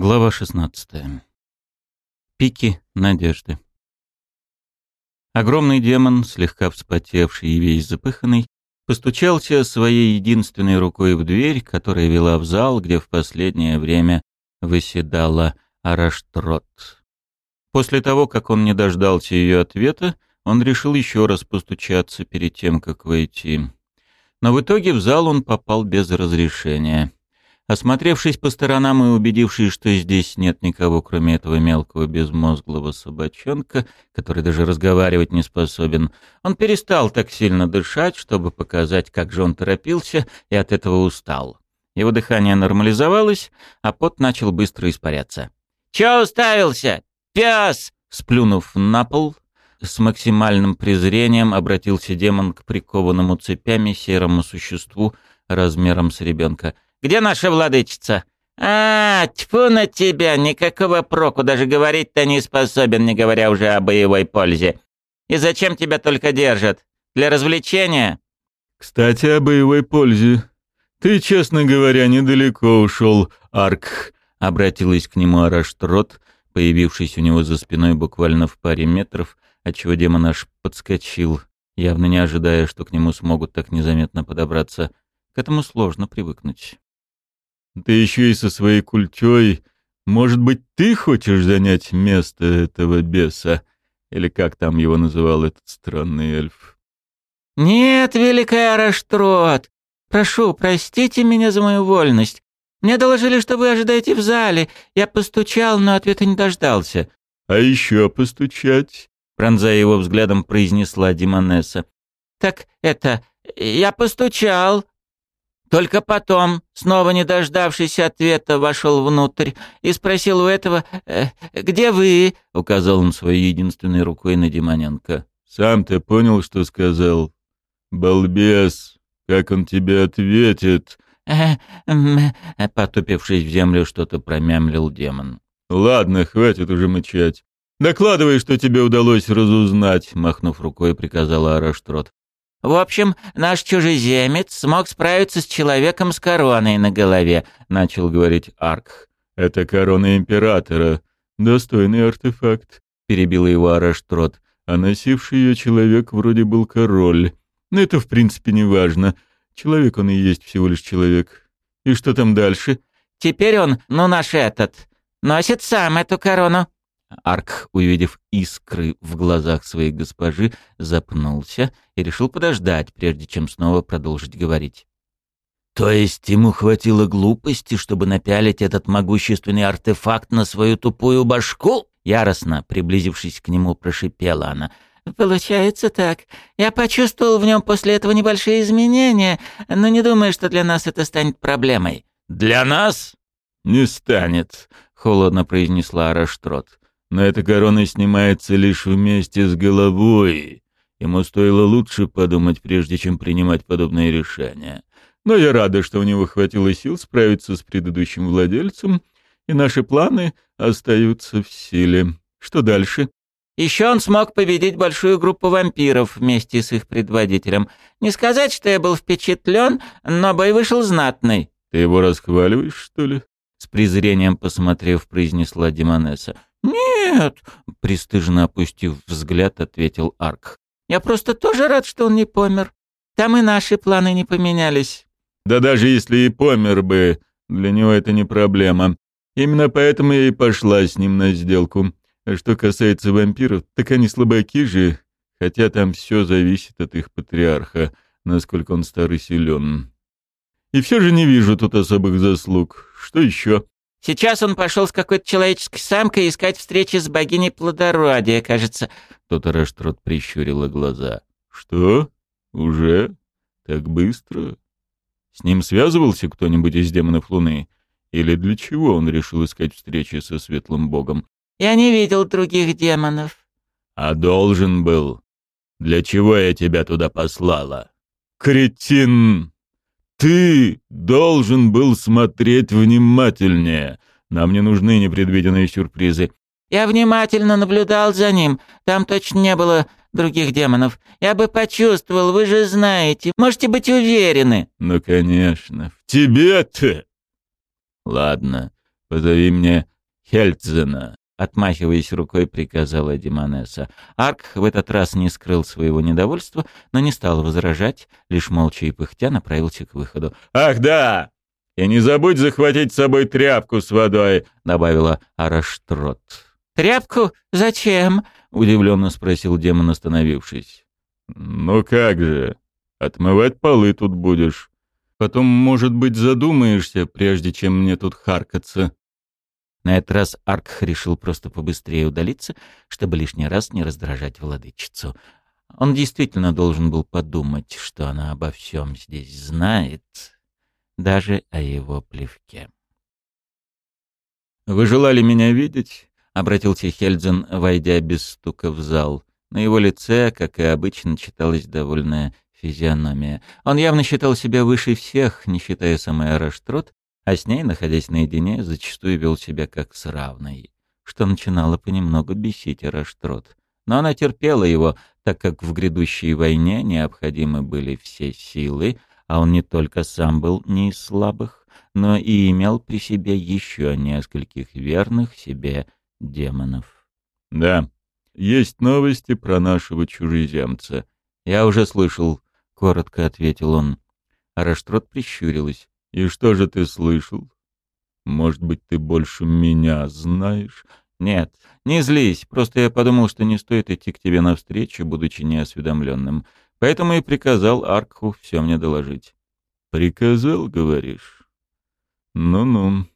Глава 16. Пики надежды. Огромный демон, слегка вспотевший и весь запыханный, постучался своей единственной рукой в дверь, которая вела в зал, где в последнее время выседала Араштрот. После того, как он не дождался ее ответа, он решил еще раз постучаться перед тем, как войти. Но в итоге в зал он попал без разрешения. Осмотревшись по сторонам и убедившись, что здесь нет никого, кроме этого мелкого безмозглого собачонка, который даже разговаривать не способен, он перестал так сильно дышать, чтобы показать, как же он торопился, и от этого устал. Его дыхание нормализовалось, а пот начал быстро испаряться. «Чё уставился? Пёс!» Сплюнув на пол, с максимальным презрением обратился демон к прикованному цепями серому существу размером с ребенка — где наша владычица?» «А, тьфу на тебя, никакого проку, даже говорить-то не способен, не говоря уже о боевой пользе. И зачем тебя только держат? Для развлечения?» «Кстати, о боевой пользе. Ты, честно говоря, недалеко ушел, Арк», — обратилась к нему Араштрот, появившись у него за спиной буквально в паре метров, отчего демон аж подскочил, явно не ожидая, что к нему смогут так незаметно подобраться. К этому сложно привыкнуть. Ты еще и со своей культей. Может быть, ты хочешь занять место этого беса? Или как там его называл этот странный эльф? Нет, великая Араштрот. Прошу, простите меня за мою вольность. Мне доложили, что вы ожидаете в зале. Я постучал, но ответа не дождался. А еще постучать? Пронзая его взглядом, произнесла Димонесса. Так это... Я постучал, только потом, снова не дождавшись ответа, вошел внутрь и спросил у этого э, «Где вы?» — указал он своей единственной рукой на Демоненко. «Сам ты понял, что сказал? Балбес, как он тебе ответит?» э, Потупившись в землю, что-то промямлил демон. «Ладно, хватит уже мычать. Докладывай, что тебе удалось разузнать», — махнув рукой, приказала Араштрот. В общем, наш чужеземец смог справиться с человеком с короной на голове, начал говорить Арк. Это корона императора. Достойный артефакт, перебил его Араштрот. А носивший ее человек вроде был король. Но это в принципе не важно. Человек он и есть всего лишь человек. И что там дальше? Теперь он, ну наш этот, носит сам эту корону. Арк, увидев искры в глазах своей госпожи, запнулся и решил подождать, прежде чем снова продолжить говорить. «То есть ему хватило глупости, чтобы напялить этот могущественный артефакт на свою тупую башку?» Яростно, приблизившись к нему, прошипела она. «Получается так. Я почувствовал в нем после этого небольшие изменения, но не думаю, что для нас это станет проблемой». «Для нас?» «Не станет», — холодно произнесла Араштрот но эта корона снимается лишь вместе с головой. Ему стоило лучше подумать, прежде чем принимать подобные решения. Но я рада, что у него хватило сил справиться с предыдущим владельцем, и наши планы остаются в силе. Что дальше? Еще он смог победить большую группу вампиров вместе с их предводителем. Не сказать, что я был впечатлен, но бой вышел знатный. Ты его расхваливаешь, что ли? С презрением посмотрев, произнесла Димонеса. «Нет», — пристыжно опустив взгляд, ответил Арк. «Я просто тоже рад, что он не помер. Там и наши планы не поменялись». «Да даже если и помер бы, для него это не проблема. Именно поэтому я и пошла с ним на сделку. А что касается вампиров, так они слабаки же, хотя там все зависит от их патриарха, насколько он старый силен. И все же не вижу тут особых заслуг. Что еще?» Сейчас он пошел с какой-то человеческой самкой искать встречи с богиней плодородия, кажется. Раштрот прищурила глаза. Что? Уже? Так быстро? С ним связывался кто-нибудь из демонов Луны? Или для чего он решил искать встречи со светлым богом? Я не видел других демонов. А должен был. Для чего я тебя туда послала? Кретин! Ты должен был смотреть внимательнее. Нам не нужны непредвиденные сюрпризы. Я внимательно наблюдал за ним. Там точно не было других демонов. Я бы почувствовал, вы же знаете. Можете быть уверены. Ну, конечно. В тебе-то. Ладно. позови мне Хельцена. Отмахиваясь рукой, приказала Димонеса. Арк в этот раз не скрыл своего недовольства, но не стал возражать, лишь молча и пыхтя направился к выходу. «Ах, да! И не забудь захватить с собой тряпку с водой!» — добавила Араштрот. «Тряпку? Зачем?» — удивленно спросил демон, остановившись. «Ну как же, отмывать полы тут будешь. Потом, может быть, задумаешься, прежде чем мне тут харкаться». На этот раз Арк решил просто побыстрее удалиться, чтобы лишний раз не раздражать владычицу. Он действительно должен был подумать, что она обо всем здесь знает, даже о его плевке. «Вы желали меня видеть?» — обратился Хельдзен, войдя без стука в зал. На его лице, как и обычно, читалась довольная физиономия. Он явно считал себя выше всех, не считая самой Араштрот, а с ней, находясь наедине, зачастую вел себя как с равной, что начинало понемногу бесить Раштрот. Но она терпела его, так как в грядущей войне необходимы были все силы, а он не только сам был не из слабых, но и имел при себе еще нескольких верных себе демонов. «Да, есть новости про нашего чужеземца. Я уже слышал», — коротко ответил он. Араштрот прищурилась. «И что же ты слышал? Может быть, ты больше меня знаешь?» «Нет, не злись, просто я подумал, что не стоит идти к тебе навстречу, будучи неосведомленным. Поэтому и приказал Аркху все мне доложить». «Приказал, говоришь?» «Ну-ну.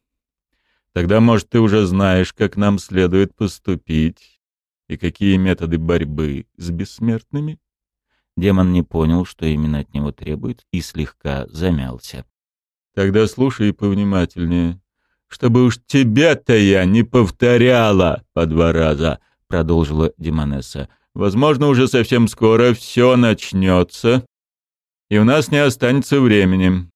Тогда, может, ты уже знаешь, как нам следует поступить и какие методы борьбы с бессмертными?» Демон не понял, что именно от него требует, и слегка замялся. Тогда слушай повнимательнее. Чтобы уж тебя-то я не повторяла по два раза, продолжила Димонесса. Возможно, уже совсем скоро все начнется, и у нас не останется времени.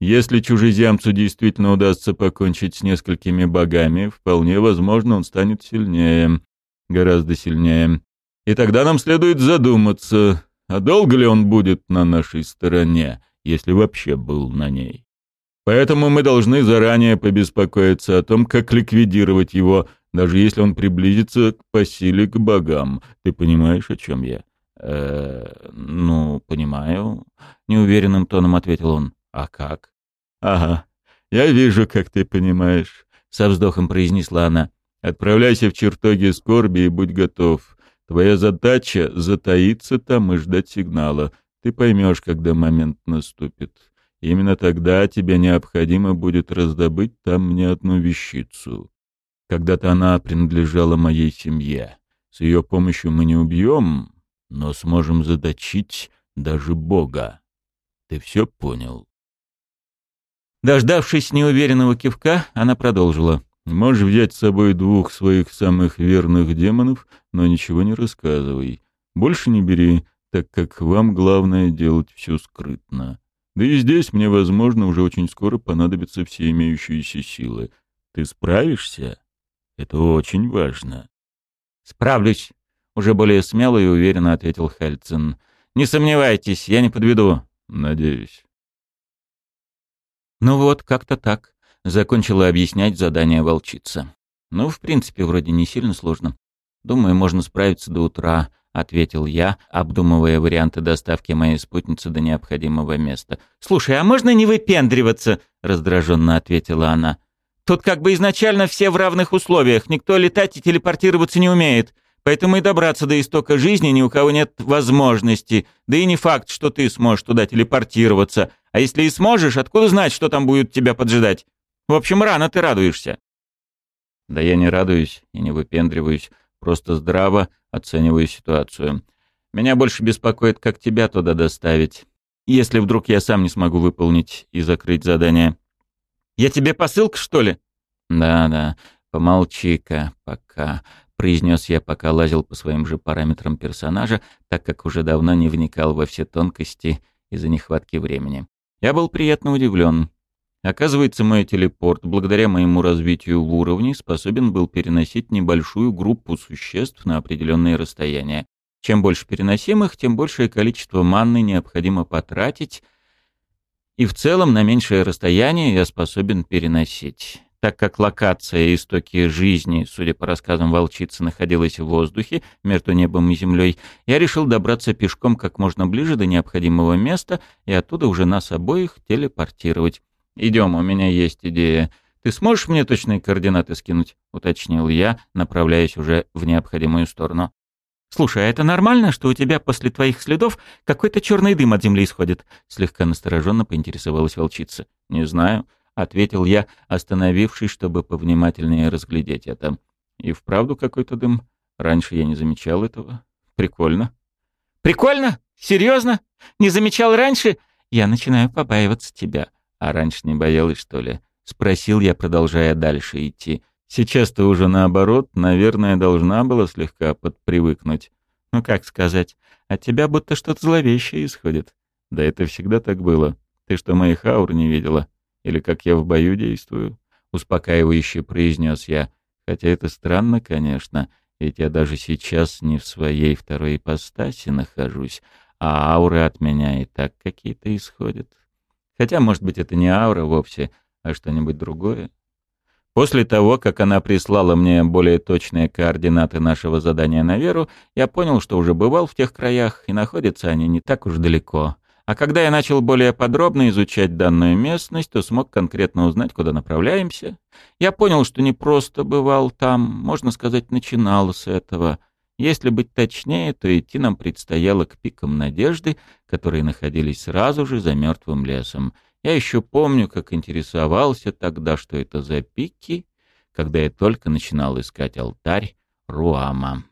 Если чужеземцу действительно удастся покончить с несколькими богами, вполне возможно, он станет сильнее, гораздо сильнее. И тогда нам следует задуматься, а долго ли он будет на нашей стороне, если вообще был на ней. Поэтому мы должны заранее побеспокоиться о том, как ликвидировать его, даже если он приблизится по силе к богам. Ты понимаешь, о чем я? Э, ну, понимаю, неуверенным тоном ответил он. А как? Ага. Я вижу, как ты понимаешь, со вздохом произнесла она. Отправляйся в чертоги скорби и будь готов. Твоя задача затаиться там и ждать сигнала. Ты поймешь, когда момент наступит. Именно тогда тебе необходимо будет раздобыть там мне одну вещицу. Когда-то она принадлежала моей семье. С ее помощью мы не убьем, но сможем задочить даже Бога. Ты все понял?» Дождавшись неуверенного кивка, она продолжила. «Можешь взять с собой двух своих самых верных демонов, но ничего не рассказывай. Больше не бери, так как вам главное делать все скрытно. Да и здесь мне, возможно, уже очень скоро понадобятся все имеющиеся силы. Ты справишься? Это очень важно. Справлюсь, уже более смело и уверенно ответил Хельцин. Не сомневайтесь, я не подведу. Надеюсь. Ну вот, как-то так. Закончила объяснять задание волчица. Ну, в принципе, вроде не сильно сложно. Думаю, можно справиться до утра, ответил я, обдумывая варианты доставки моей спутницы до необходимого места. «Слушай, а можно не выпендриваться?» — раздраженно ответила она. «Тут как бы изначально все в равных условиях, никто летать и телепортироваться не умеет, поэтому и добраться до истока жизни ни у кого нет возможности, да и не факт, что ты сможешь туда телепортироваться, а если и сможешь, откуда знать, что там будет тебя поджидать? В общем, рано ты радуешься». «Да я не радуюсь и не выпендриваюсь», Просто здраво оцениваю ситуацию. Меня больше беспокоит, как тебя туда доставить. Если вдруг я сам не смогу выполнить и закрыть задание. Я тебе посылка, что ли? Да-да, помолчи-ка пока, произнес я, пока лазил по своим же параметрам персонажа, так как уже давно не вникал во все тонкости из-за нехватки времени. Я был приятно удивлен. Оказывается, мой телепорт, благодаря моему развитию в уровне, способен был переносить небольшую группу существ на определенные расстояния. Чем больше переносимых, тем большее количество манны необходимо потратить, и в целом на меньшее расстояние я способен переносить. Так как локация истоки жизни, судя по рассказам волчицы, находилась в воздухе между небом и землей, я решил добраться пешком как можно ближе до необходимого места и оттуда уже нас обоих телепортировать. «Идем, у меня есть идея. Ты сможешь мне точные координаты скинуть?» — уточнил я, направляясь уже в необходимую сторону. «Слушай, а это нормально, что у тебя после твоих следов какой-то черный дым от земли исходит?» Слегка настороженно поинтересовалась волчица. «Не знаю ответил я, остановившись, чтобы повнимательнее разглядеть это. И вправду какой-то дым. Раньше я не замечал этого. Прикольно. Прикольно? Серьезно? Не замечал раньше? Я начинаю побаиваться тебя. А раньше не боялась, что ли? Спросил я, продолжая дальше идти. Сейчас-то уже наоборот, наверное, должна была слегка подпривыкнуть. Ну как сказать, от тебя будто что-то зловещее исходит. Да это всегда так было. Ты что, моих аур не видела? Или как я в бою действую?» — успокаивающе произнес я. «Хотя это странно, конечно, ведь я даже сейчас не в своей второй ипостаси нахожусь, а ауры от меня и так какие-то исходят. Хотя, может быть, это не аура вовсе, а что-нибудь другое. После того, как она прислала мне более точные координаты нашего задания на Веру, я понял, что уже бывал в тех краях, и находятся они не так уж далеко. А когда я начал более подробно изучать данную местность, то смог конкретно узнать, куда направляемся. Я понял, что не просто бывал там, можно сказать, начинал с этого. Если быть точнее, то идти нам предстояло к пикам надежды, которые находились сразу же за мертвым лесом. Я еще помню, как интересовался тогда, что это за пики, когда я только начинал искать алтарь Руама.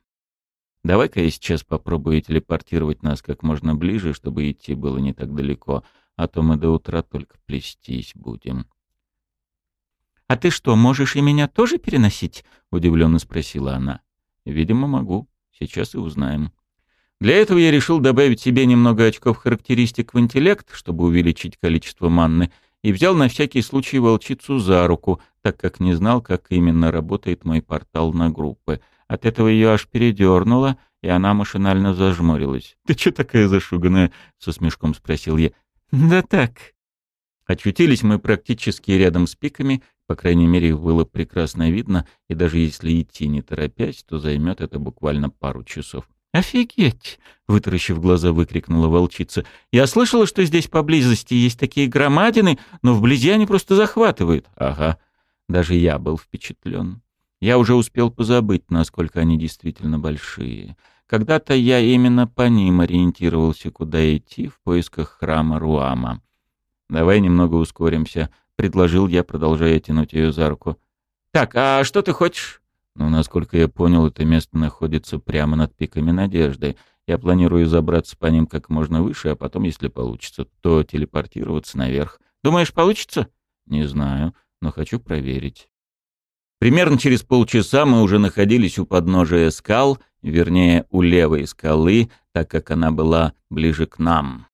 Давай-ка я сейчас попробую телепортировать нас как можно ближе, чтобы идти было не так далеко, а то мы до утра только плестись будем. «А ты что, можешь и меня тоже переносить?» — удивленно спросила она. «Видимо, могу. Сейчас и узнаем». Для этого я решил добавить себе немного очков характеристик в интеллект, чтобы увеличить количество манны, и взял на всякий случай волчицу за руку, так как не знал, как именно работает мой портал на группы — от этого ее аж передернуло, и она машинально зажмурилась. «Ты что такая зашуганная?» — со смешком спросил я. «Да так». Очутились мы практически рядом с пиками, по крайней мере, их было прекрасно видно, и даже если идти не торопясь, то займет это буквально пару часов. «Офигеть!» — вытаращив глаза, выкрикнула волчица. «Я слышала, что здесь поблизости есть такие громадины, но вблизи они просто захватывают». «Ага, даже я был впечатлен. Я уже успел позабыть, насколько они действительно большие. Когда-то я именно по ним ориентировался, куда идти в поисках храма Руама. «Давай немного ускоримся», — предложил я, продолжая тянуть ее за руку. «Так, а что ты хочешь?» «Ну, насколько я понял, это место находится прямо над пиками Надежды. Я планирую забраться по ним как можно выше, а потом, если получится, то телепортироваться наверх. Думаешь, получится?» «Не знаю, но хочу проверить». Примерно через полчаса мы уже находились у подножия скал, вернее, у левой скалы, так как она была ближе к нам.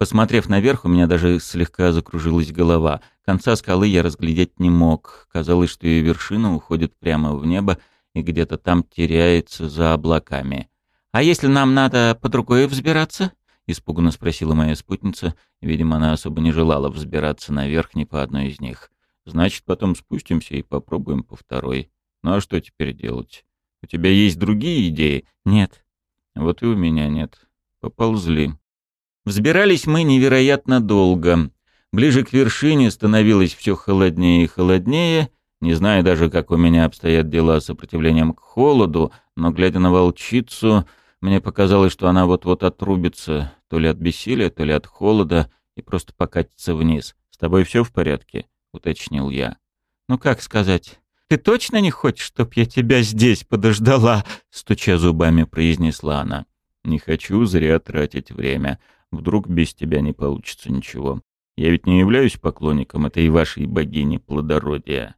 Посмотрев наверх, у меня даже слегка закружилась голова. Конца скалы я разглядеть не мог. Казалось, что ее вершина уходит прямо в небо и где-то там теряется за облаками. «А если нам надо по другой взбираться?» — испуганно спросила моя спутница. Видимо, она особо не желала взбираться наверх ни по одной из них. Значит, потом спустимся и попробуем по второй. Ну а что теперь делать? У тебя есть другие идеи? Нет. Вот и у меня нет. Поползли. Взбирались мы невероятно долго. Ближе к вершине становилось все холоднее и холоднее. Не знаю даже, как у меня обстоят дела с сопротивлением к холоду, но, глядя на волчицу, мне показалось, что она вот-вот отрубится, то ли от бессилия, то ли от холода, и просто покатится вниз. «С тобой все в порядке?» — уточнил я. «Ну как сказать? Ты точно не хочешь, чтоб я тебя здесь подождала?» — стуча зубами, произнесла она. «Не хочу зря тратить время. Вдруг без тебя не получится ничего. Я ведь не являюсь поклонником этой вашей богини плодородия».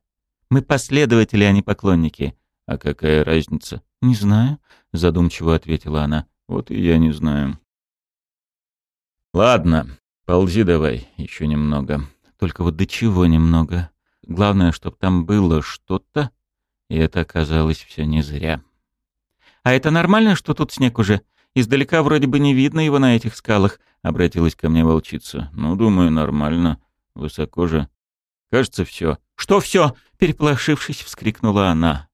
«Мы последователи, а не поклонники». «А какая разница?» «Не знаю», — задумчиво ответила она. «Вот и я не знаю». «Ладно, ползи давай, еще немного». Только вот до чего немного. Главное, чтобы там было что-то, и это оказалось все не зря. «А это нормально, что тут снег уже? Издалека вроде бы не видно его на этих скалах», — обратилась ко мне волчица. «Ну, думаю, нормально. Высоко же. Кажется, все. «Что все?» — Переплошившись, вскрикнула она.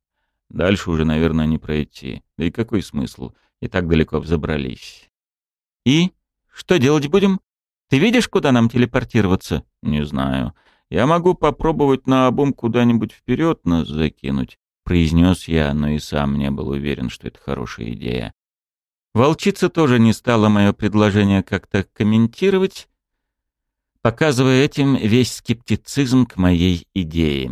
Дальше уже, наверное, не пройти. Да и какой смысл? И так далеко взобрались. «И? Что делать будем? Ты видишь, куда нам телепортироваться?» «Не знаю. Я могу попробовать на обум куда-нибудь вперед нас закинуть», — произнес я, но и сам не был уверен, что это хорошая идея. Волчица тоже не стала мое предложение как-то комментировать, показывая этим весь скептицизм к моей идее.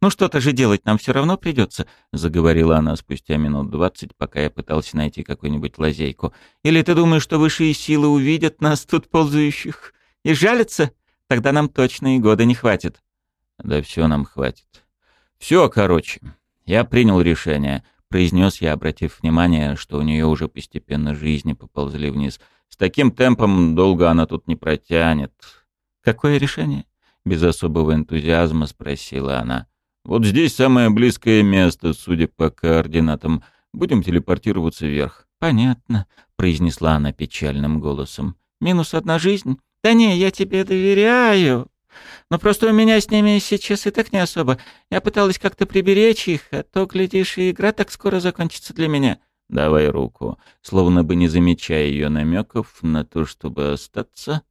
«Ну что-то же делать нам все равно придется», — заговорила она спустя минут двадцать, пока я пытался найти какую-нибудь лазейку. «Или ты думаешь, что высшие силы увидят нас тут ползающих и жалятся? Тогда нам точно и года не хватит». «Да все нам хватит. Все, короче. Я принял решение», — произнес я, обратив внимание, что у нее уже постепенно жизни поползли вниз. «С таким темпом долго она тут не протянет». «Какое решение?» — без особого энтузиазма спросила она. Вот здесь самое близкое место, судя по координатам. Будем телепортироваться вверх. Понятно, произнесла она печальным голосом. Минус одна жизнь? Да не, я тебе доверяю. Но просто у меня с ними сейчас и так не особо. Я пыталась как-то приберечь их, а то, глядишь, и игра так скоро закончится для меня. Давай руку. Словно бы не замечая ее намеков на то, чтобы остаться,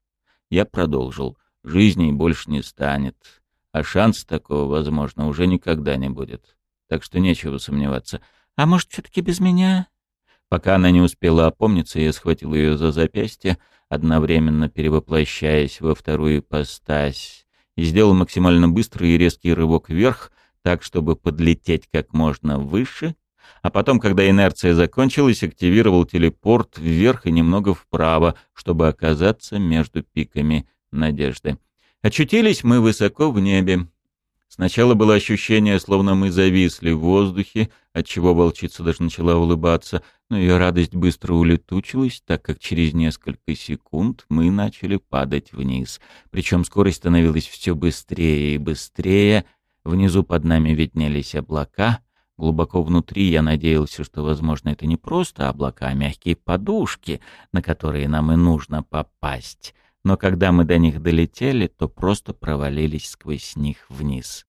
я продолжил. Жизней больше не станет а шанса такого, возможно, уже никогда не будет. Так что нечего сомневаться. А может, все-таки без меня? Пока она не успела опомниться, я схватил ее за запястье, одновременно перевоплощаясь во вторую ипостась, и сделал максимально быстрый и резкий рывок вверх, так, чтобы подлететь как можно выше, а потом, когда инерция закончилась, активировал телепорт вверх и немного вправо, чтобы оказаться между пиками надежды. Очутились мы высоко в небе. Сначала было ощущение, словно мы зависли в воздухе, отчего волчица даже начала улыбаться, но ее радость быстро улетучилась, так как через несколько секунд мы начали падать вниз. Причем скорость становилась все быстрее и быстрее. Внизу под нами виднелись облака. Глубоко внутри я надеялся, что, возможно, это не просто облака, а мягкие подушки, на которые нам и нужно попасть но когда мы до них долетели, то просто провалились сквозь них вниз.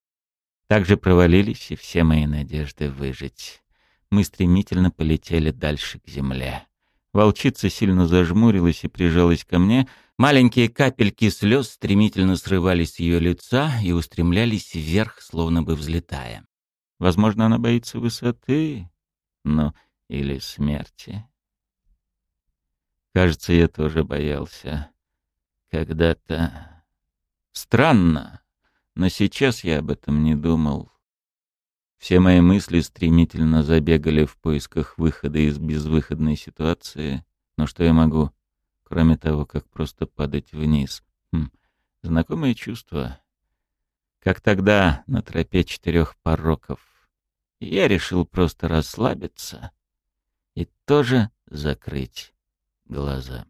Также провалились и все мои надежды выжить. Мы стремительно полетели дальше к земле. Волчица сильно зажмурилась и прижалась ко мне. Маленькие капельки слез стремительно срывались с ее лица и устремлялись вверх, словно бы взлетая. Возможно, она боится высоты, ну, или смерти. Кажется, я тоже боялся когда-то. Странно, но сейчас я об этом не думал. Все мои мысли стремительно забегали в поисках выхода из безвыходной ситуации. Но что я могу, кроме того, как просто падать вниз? Хм, знакомое чувство. Как тогда на тропе четырех пороков. Я решил просто расслабиться и тоже закрыть глаза.